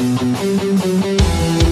Música